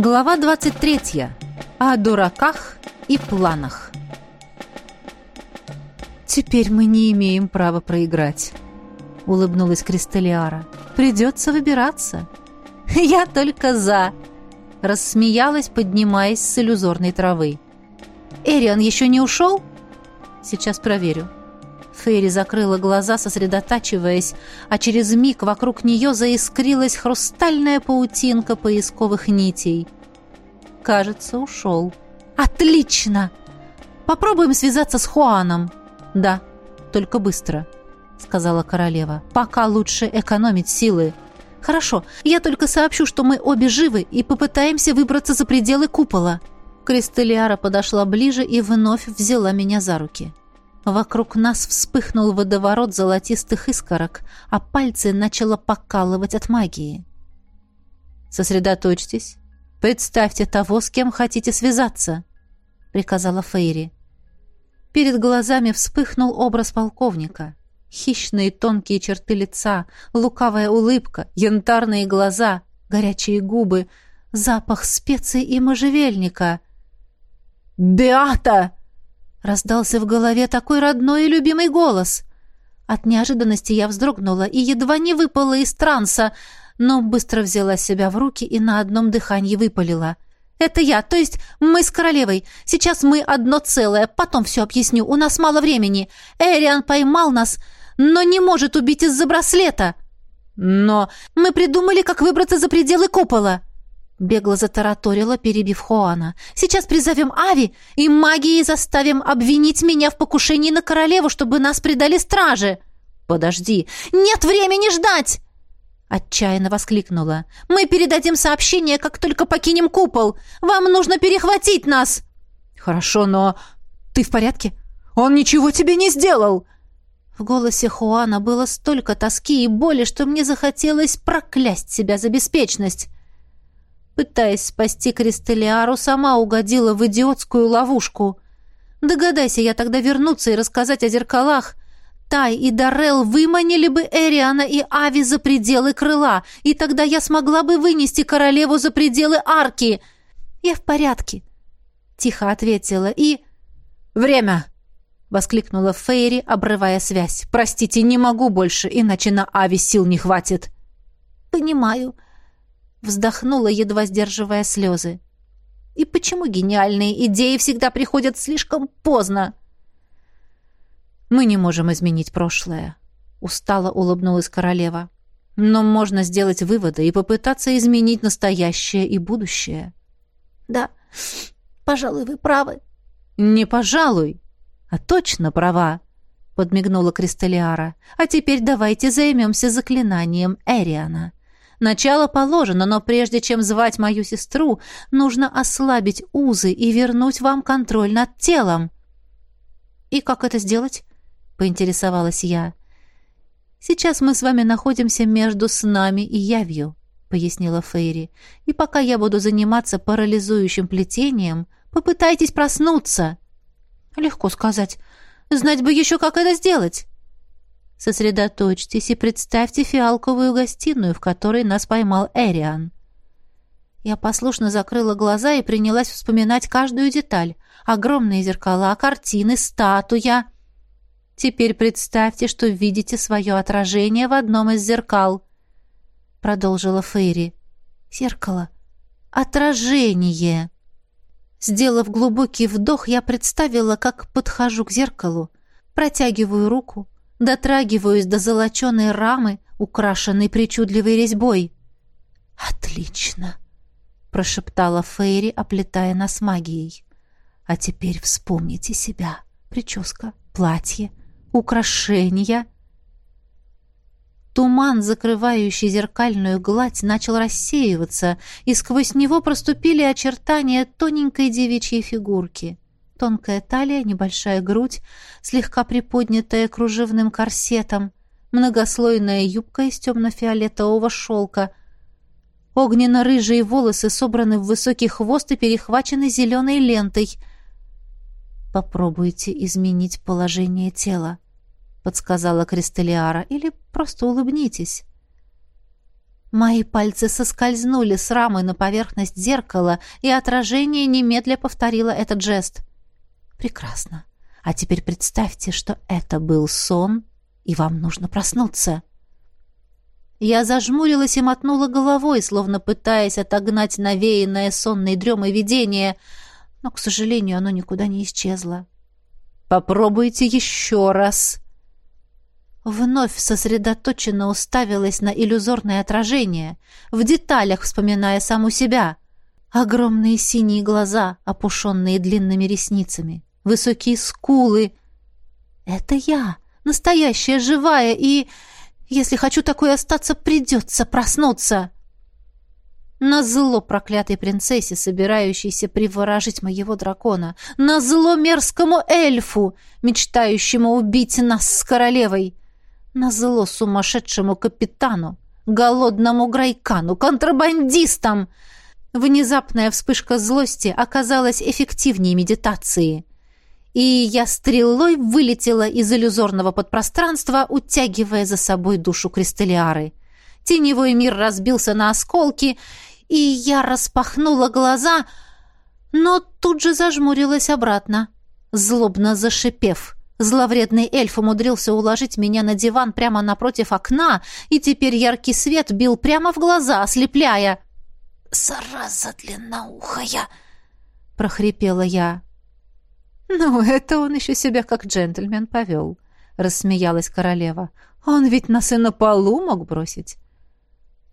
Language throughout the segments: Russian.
Глава 23. О дураках и планах. «Теперь мы не имеем права проиграть», — улыбнулась Кристалиара. «Придется выбираться». «Я только за», — рассмеялась, поднимаясь с иллюзорной травы. «Эриан еще не ушел?» «Сейчас проверю». Фейри закрыла глаза, сосредотачиваясь, а через миг вокруг нее заискрилась хрустальная паутинка поисковых нитей. Кажется, ушел. «Отлично! Попробуем связаться с Хуаном». «Да, только быстро», — сказала королева. «Пока лучше экономить силы». «Хорошо, я только сообщу, что мы обе живы и попытаемся выбраться за пределы купола». Кристалиара подошла ближе и вновь взяла меня за руки. Вокруг нас вспыхнул водоворот золотистых искорок, а пальцы начало покалывать от магии. «Сосредоточьтесь. Представьте того, с кем хотите связаться», — приказала Фейри. Перед глазами вспыхнул образ полковника. Хищные тонкие черты лица, лукавая улыбка, янтарные глаза, горячие губы, запах специй и можжевельника. «Беата!» Раздался в голове такой родной и любимый голос. От неожиданности я вздрогнула и едва не выпала из транса, но быстро взяла себя в руки и на одном дыхании выпалила. «Это я, то есть мы с королевой. Сейчас мы одно целое, потом все объясню, у нас мало времени. Эриан поймал нас, но не может убить из-за браслета. Но мы придумали, как выбраться за пределы купола». Бегло затараторила, перебив Хоана. «Сейчас призовем Ави и магией заставим обвинить меня в покушении на королеву, чтобы нас предали страже!» «Подожди! Нет времени ждать!» Отчаянно воскликнула. «Мы передадим сообщение, как только покинем купол! Вам нужно перехватить нас!» «Хорошо, но... Ты в порядке? Он ничего тебе не сделал!» В голосе Хуана было столько тоски и боли, что мне захотелось проклясть себя за беспечность. Пытаясь спасти Кристалиару, сама угодила в идиотскую ловушку. Догадайся я тогда вернуться и рассказать о зеркалах. Тай и Дарел выманили бы Эриана и Ави за пределы крыла, и тогда я смогла бы вынести королеву за пределы арки. Я в порядке, — тихо ответила, и... «Время!» — воскликнула Фейри, обрывая связь. «Простите, не могу больше, иначе на Ави сил не хватит». «Понимаю», — Вздохнула, едва сдерживая слезы. И почему гениальные идеи всегда приходят слишком поздно? Мы не можем изменить прошлое, устало улыбнулась королева. Но можно сделать выводы и попытаться изменить настоящее и будущее. Да, пожалуй, вы правы. Не пожалуй, а точно права, подмигнула Кристалиара. А теперь давайте займемся заклинанием Эриана. Начало положено, но прежде чем звать мою сестру, нужно ослабить узы и вернуть вам контроль над телом». «И как это сделать?» — поинтересовалась я. «Сейчас мы с вами находимся между снами и явью», — пояснила Фейри. «И пока я буду заниматься парализующим плетением, попытайтесь проснуться». «Легко сказать. Знать бы еще, как это сделать». Сосредоточьтесь и представьте фиалковую гостиную, в которой нас поймал Эриан. Я послушно закрыла глаза и принялась вспоминать каждую деталь. Огромные зеркала, картины, статуя. Теперь представьте, что видите свое отражение в одном из зеркал. Продолжила Фейри. Зеркало. Отражение. Сделав глубокий вдох, я представила, как подхожу к зеркалу, протягиваю руку, дотрагиваюсь до золоченой рамы, украшенной причудливой резьбой. «Отлично!» — прошептала Фейри, оплетая нас магией. «А теперь вспомните себя. Прическа, платье, украшения». Туман, закрывающий зеркальную гладь, начал рассеиваться, и сквозь него проступили очертания тоненькой девичьей фигурки — Тонкая талия, небольшая грудь, слегка приподнятая кружевным корсетом, многослойная юбка из темно-фиолетового шелка. Огненно-рыжие волосы собраны в высокий хвост и перехвачены зеленой лентой. «Попробуйте изменить положение тела», — подсказала Кристалиара, — «или просто улыбнитесь». Мои пальцы соскользнули с рамы на поверхность зеркала, и отражение немедля повторило этот жест. Прекрасно. А теперь представьте, что это был сон, и вам нужно проснуться. Я зажмурилась и мотнула головой, словно пытаясь отогнать навеянное сонной дремой видение, но, к сожалению, оно никуда не исчезло. «Попробуйте еще раз!» Вновь сосредоточенно уставилась на иллюзорное отражение, в деталях вспоминая саму себя. Огромные синие глаза, опушенные длинными ресницами, высокие скулы. Это я, настоящая, живая, и... Если хочу такой остаться, придется проснуться. На зло проклятой принцессе, собирающейся приворожить моего дракона. На зло мерзкому эльфу, мечтающему убить нас с королевой. На зло сумасшедшему капитану, голодному грайкану, контрабандистам. Внезапная вспышка злости оказалась эффективнее медитации. И я стрелой вылетела из иллюзорного подпространства, утягивая за собой душу Кристалиары. Теневой мир разбился на осколки, и я распахнула глаза, но тут же зажмурилась обратно, злобно зашипев — Зловредный эльф умудрился уложить меня на диван прямо напротив окна, и теперь яркий свет бил прямо в глаза, ослепляя. «Зараза длинноухая!» — прохрипела я. «Ну, это он еще себя как джентльмен повел», — рассмеялась королева. «Он ведь нас и на полу мог бросить».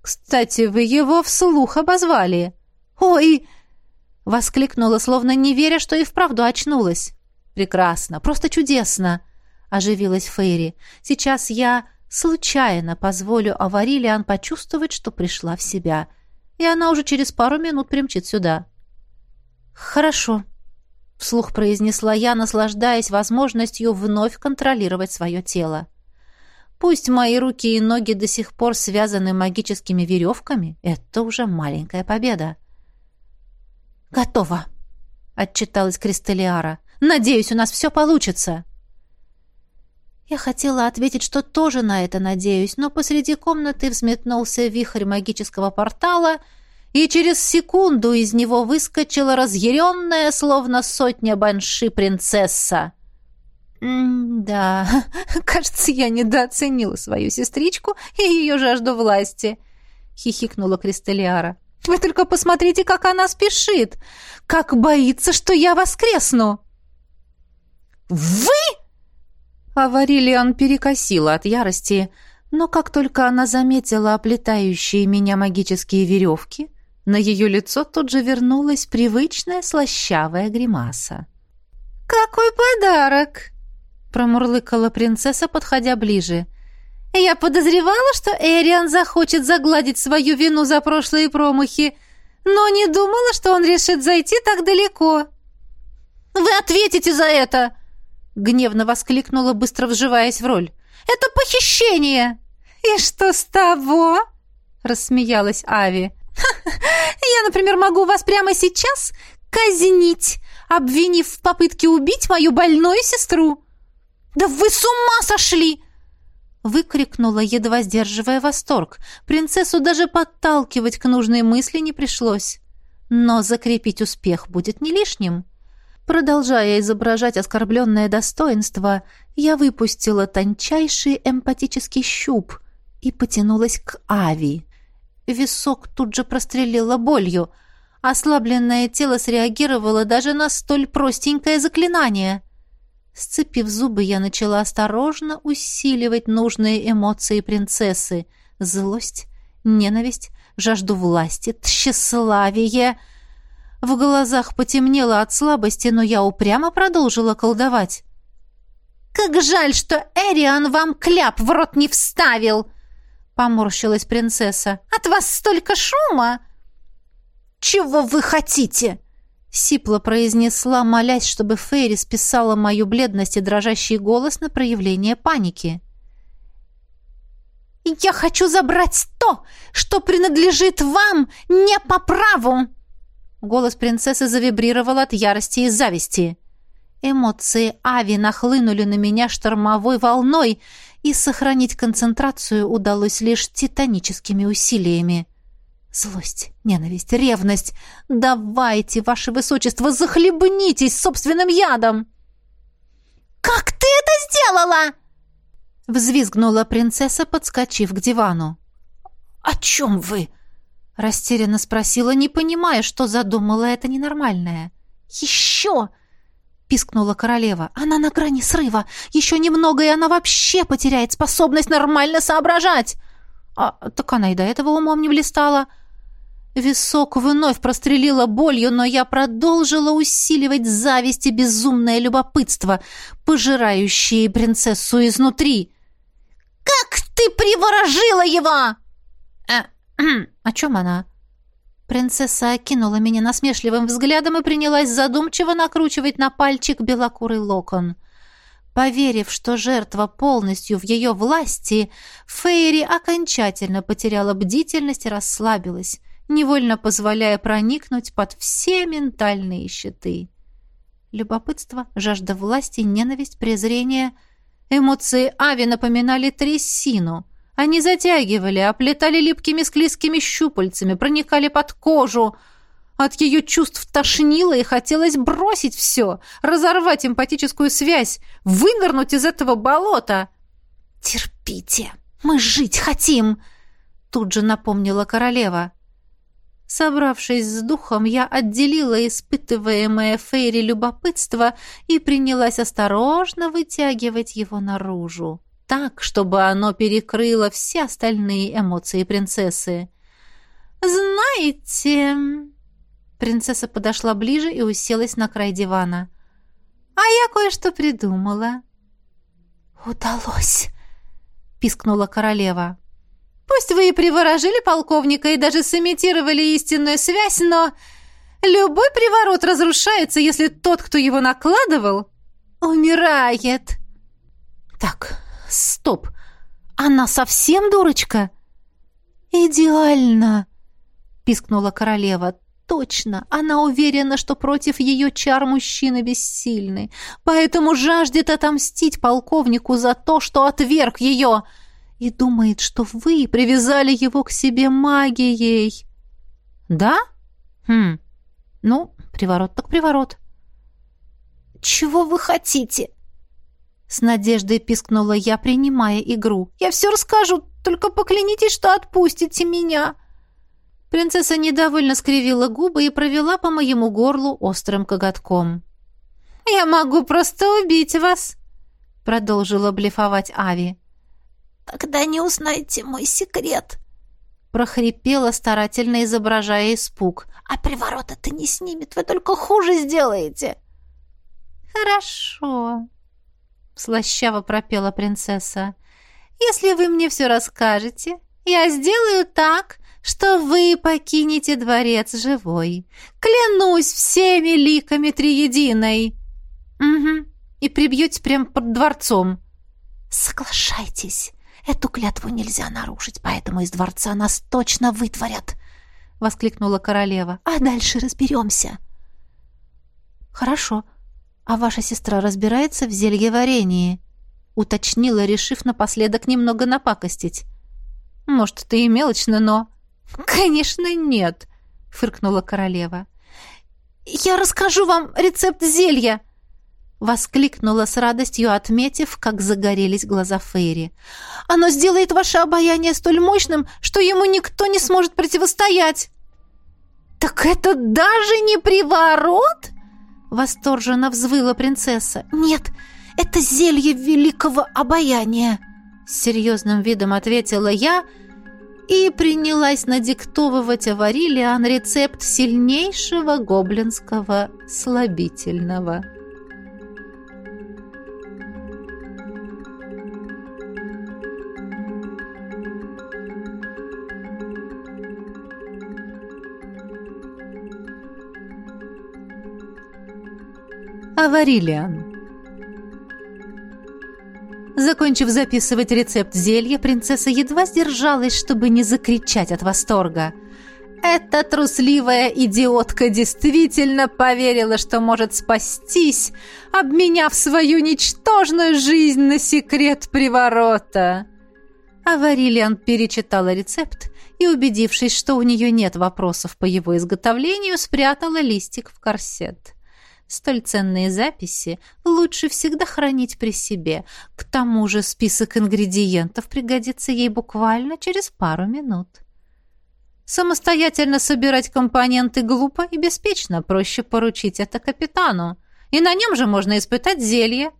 «Кстати, вы его вслух обозвали». «Ой!» — воскликнула, словно не веря, что и вправду очнулась. «Прекрасно, просто чудесно!» — оживилась Фейри. «Сейчас я случайно позволю Аварилиан почувствовать, что пришла в себя, и она уже через пару минут примчит сюда». «Хорошо», — вслух произнесла я, наслаждаясь возможностью вновь контролировать свое тело. «Пусть мои руки и ноги до сих пор связаны магическими веревками, это уже маленькая победа». «Готово», — отчиталась Кристалиара. Надеюсь, у нас все получится». Я хотела ответить, что тоже на это надеюсь, но посреди комнаты взметнулся вихрь магического портала, и через секунду из него выскочила разъяренная, словно сотня банши, принцесса. «Да, кажется, я недооценила свою сестричку и ее жажду власти», — хихикнула Кристалиара. «Вы только посмотрите, как она спешит! Как боится, что я воскресну!» «Вы?» Аварилиан перекосила от ярости, но как только она заметила оплетающие меня магические веревки, на ее лицо тут же вернулась привычная слащавая гримаса. «Какой подарок!» — промурлыкала принцесса, подходя ближе. «Я подозревала, что Эриан захочет загладить свою вину за прошлые промахи, но не думала, что он решит зайти так далеко». «Вы ответите за это!» Гневно воскликнула, быстро вживаясь в роль. «Это похищение!» «И что с того?» Рассмеялась Ави. «Я, например, могу вас прямо сейчас казнить, обвинив в попытке убить мою больную сестру!» «Да вы с ума сошли!» Выкрикнула, едва сдерживая восторг. Принцессу даже подталкивать к нужной мысли не пришлось. Но закрепить успех будет не лишним. Продолжая изображать оскорбленное достоинство, я выпустила тончайший эмпатический щуп и потянулась к Ави. Висок тут же прострелило болью. Ослабленное тело среагировало даже на столь простенькое заклинание. Сцепив зубы, я начала осторожно усиливать нужные эмоции принцессы. Злость, ненависть, жажду власти, тщеславие — в глазах потемнело от слабости, но я упрямо продолжила колдовать. «Как жаль, что Эриан вам кляп в рот не вставил!» — поморщилась принцесса. «От вас столько шума!» «Чего вы хотите?» — сипло произнесла, молясь, чтобы Фейри списала мою бледность и дрожащий голос на проявление паники. «Я хочу забрать то, что принадлежит вам не по праву!» Голос принцессы завибрировал от ярости и зависти. Эмоции Ави нахлынули на меня штормовой волной, и сохранить концентрацию удалось лишь титаническими усилиями. Злость, ненависть, ревность. Давайте, ваше высочество, захлебнитесь собственным ядом. Как ты это сделала? взвизгнула принцесса, подскочив к дивану. О чем вы? растерянно спросила, не понимая, что задумала это ненормальное. Еще — пискнула королева. «Она на грани срыва. Еще немного, и она вообще потеряет способность нормально соображать!» «А так она и до этого умом не блистала». Висок вновь прострелила болью, но я продолжила усиливать зависть и безумное любопытство, пожирающие принцессу изнутри. «Как ты приворожила его?» «Э, «О чем она?» Принцесса окинула меня насмешливым взглядом и принялась задумчиво накручивать на пальчик белокурый локон. Поверив, что жертва полностью в ее власти, Фейри окончательно потеряла бдительность и расслабилась, невольно позволяя проникнуть под все ментальные щиты. Любопытство, жажда власти, ненависть, презрение. Эмоции Ави напоминали трясину — они затягивали, оплетали липкими склизкими щупальцами, проникали под кожу. От ее чувств тошнило и хотелось бросить все, разорвать эмпатическую связь, вынырнуть из этого болота. «Терпите, мы жить хотим!» Тут же напомнила королева. Собравшись с духом, я отделила испытываемое Фейри любопытство и принялась осторожно вытягивать его наружу так, чтобы оно перекрыло все остальные эмоции принцессы. «Знаете...» Принцесса подошла ближе и уселась на край дивана. «А я кое-что придумала». «Удалось!» — пискнула королева. «Пусть вы и приворожили полковника и даже сымитировали истинную связь, но любой приворот разрушается, если тот, кто его накладывал, умирает». «Так, Стоп! Она совсем дурочка? Идеально! пискнула королева. Точно, она уверена, что против ее чар мужчины бессильны, поэтому жаждет отомстить полковнику за то, что отверг ее, и думает, что вы привязали его к себе магией. Да? Хм. Ну, приворот так приворот. Чего вы хотите? С надеждой пискнула я, принимая игру. «Я все расскажу, только поклянитесь, что отпустите меня!» Принцесса недовольно скривила губы и провела по моему горлу острым коготком. «Я могу просто убить вас!» Продолжила блефовать Ави. «Тогда не узнаете мой секрет!» Прохрипела, старательно изображая испуг. «А приворот это не снимет, вы только хуже сделаете!» «Хорошо!» Слащаво пропела принцесса. Если вы мне все расскажете, я сделаю так, что вы покинете дворец живой. Клянусь всеми ликами триединой. Угу. И прибьете прямо под дворцом. Соглашайтесь. Эту клятву нельзя нарушить, поэтому из дворца нас точно вытворят, воскликнула королева. А дальше разберемся. Хорошо, «А ваша сестра разбирается в зельеварении?» — уточнила, решив напоследок немного напакостить. «Может, это и мелочно, но...» «Конечно, нет!» — фыркнула королева. «Я расскажу вам рецепт зелья!» — воскликнула с радостью, отметив, как загорелись глаза Фейри. «Оно сделает ваше обаяние столь мощным, что ему никто не сможет противостоять!» «Так это даже не приворот?» Восторженно взвыла принцесса. «Нет, это зелье великого обаяния!» С серьезным видом ответила я и принялась надиктовывать Аварилиан рецепт сильнейшего гоблинского слабительного. Аварилиан. Закончив записывать рецепт зелья, принцесса едва сдержалась, чтобы не закричать от восторга. эта трусливая идиотка действительно поверила, что может спастись, обменяв свою ничтожную жизнь на секрет приворота. А Варилиан перечитала рецепт и, убедившись, что у нее нет вопросов по его изготовлению, спрятала листик в корсет. Столь ценные записи лучше всегда хранить при себе. К тому же список ингредиентов пригодится ей буквально через пару минут. Самостоятельно собирать компоненты глупо и беспечно, проще поручить это капитану. И на нем же можно испытать зелье.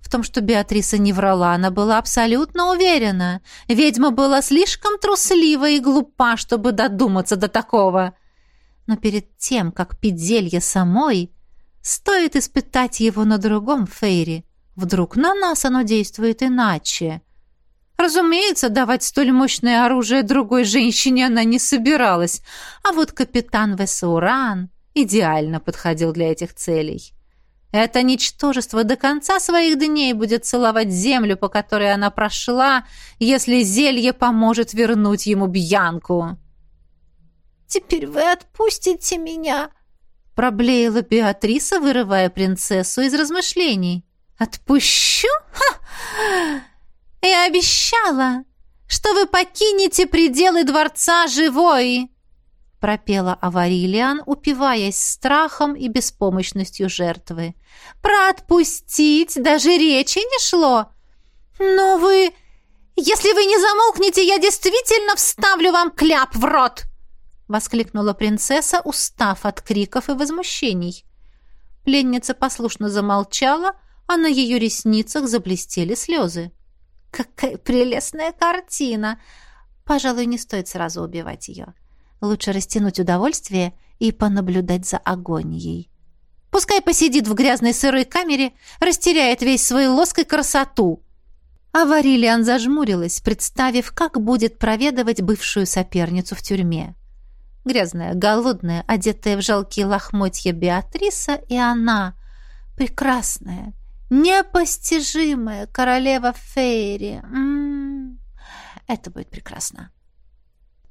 В том, что Беатриса не врала, она была абсолютно уверена. Ведьма была слишком труслива и глупа, чтобы додуматься до такого. Но перед тем, как пить зелье самой, стоит испытать его на другом Фейре. Вдруг на нас оно действует иначе. Разумеется, давать столь мощное оружие другой женщине она не собиралась, а вот капитан Весауран идеально подходил для этих целей. Это ничтожество до конца своих дней будет целовать землю, по которой она прошла, если зелье поможет вернуть ему Бьянку. «Теперь вы отпустите меня?» Проблеяла Беатриса, вырывая принцессу из размышлений. «Отпущу? Ха! Я обещала, что вы покинете пределы дворца живой!» пропела Аварилиан, упиваясь страхом и беспомощностью жертвы. «Про отпустить даже речи не шло! Но вы... Если вы не замолкнете, я действительно вставлю вам кляп в рот!» Воскликнула принцесса, устав от криков и возмущений. Пленница послушно замолчала, а на ее ресницах заблестели слезы. Какая прелестная картина! Пожалуй, не стоит сразу убивать ее. Лучше растянуть удовольствие и понаблюдать за агонией. Пускай посидит в грязной сырой камере, растеряет весь свой лоск и красоту. А Варилиан зажмурилась, представив, как будет проведывать бывшую соперницу в тюрьме. Грязная, голодная, одетая в жалкие лохмотья Беатриса, и она, прекрасная, Непостижимая королева Фейри. М м-м, -м -м. Это будет прекрасно.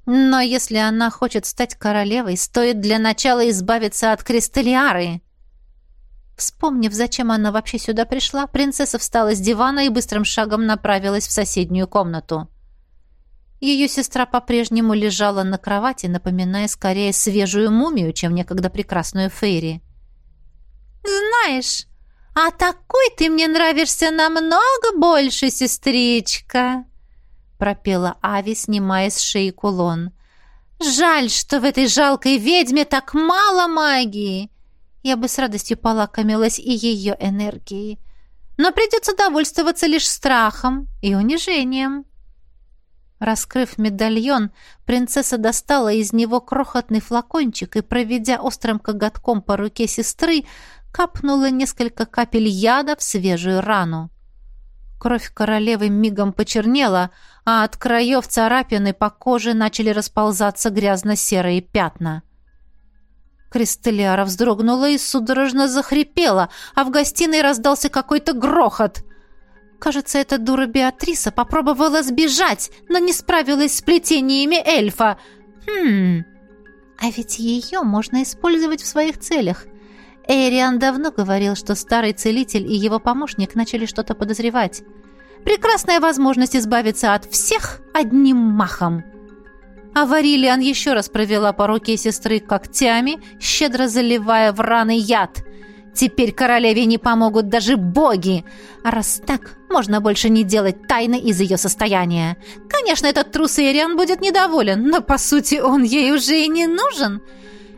Но если она хочет стать королевой, стоит для начала избавиться от Кристалиары. Вспомнив, зачем она вообще сюда пришла, принцесса встала с дивана и быстрым шагом направилась в соседнюю комнату. Ее сестра по-прежнему лежала на кровати, напоминая скорее свежую мумию, чем некогда прекрасную Фейри. «Знаешь, «А такой ты мне нравишься намного больше, сестричка!» пропела Ави, снимая с шеи кулон. «Жаль, что в этой жалкой ведьме так мало магии!» Я бы с радостью полакомилась и ее энергией. Но придется довольствоваться лишь страхом и унижением. Раскрыв медальон, принцесса достала из него крохотный флакончик и, проведя острым коготком по руке сестры, капнула несколько капель яда в свежую рану. Кровь королевы мигом почернела, а от краев царапины по коже начали расползаться грязно-серые пятна. Кристалиара вздрогнула и судорожно захрипела, а в гостиной раздался какой-то грохот. Кажется, эта дура Беатриса попробовала сбежать, но не справилась с плетениями эльфа. Хм, а ведь ее можно использовать в своих целях. Эриан давно говорил, что старый целитель и его помощник начали что-то подозревать. Прекрасная возможность избавиться от всех одним махом. А Варилиан еще раз провела по руке сестры когтями, щедро заливая в раны яд. Теперь королеве не помогут даже боги. А раз так, можно больше не делать тайны из ее состояния. Конечно, этот трус Эриан будет недоволен, но, по сути, он ей уже и не нужен. —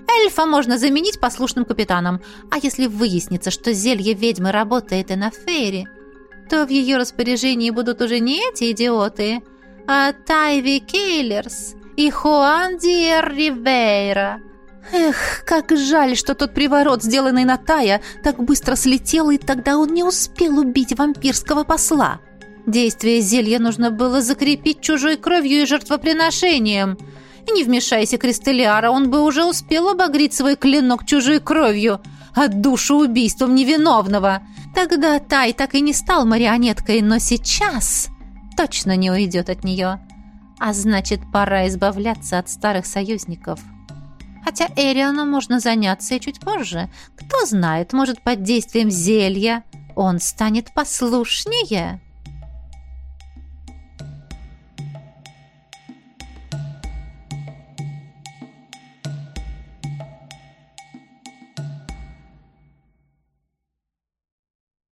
Эльфа можно заменить послушным капитаном. А если выяснится, что зелье ведьмы работает и на Фейре, то в ее распоряжении будут уже не эти идиоты, а Тайви Кейлерс и Хуан Диер Ривейра. Эх, как жаль, что тот приворот, сделанный на Тая, так быстро слетел, и тогда он не успел убить вампирского посла. Действие зелья нужно было закрепить чужой кровью и жертвоприношением — не вмешайся, Кристалиара, он бы уже успел обогреть свой клинок чужой кровью, а душу убийством невиновного. Тогда Тай так и не стал марионеткой, но сейчас точно не уйдет от нее. А значит, пора избавляться от старых союзников». Хотя Эриану можно заняться и чуть позже. Кто знает, может, под действием зелья он станет послушнее».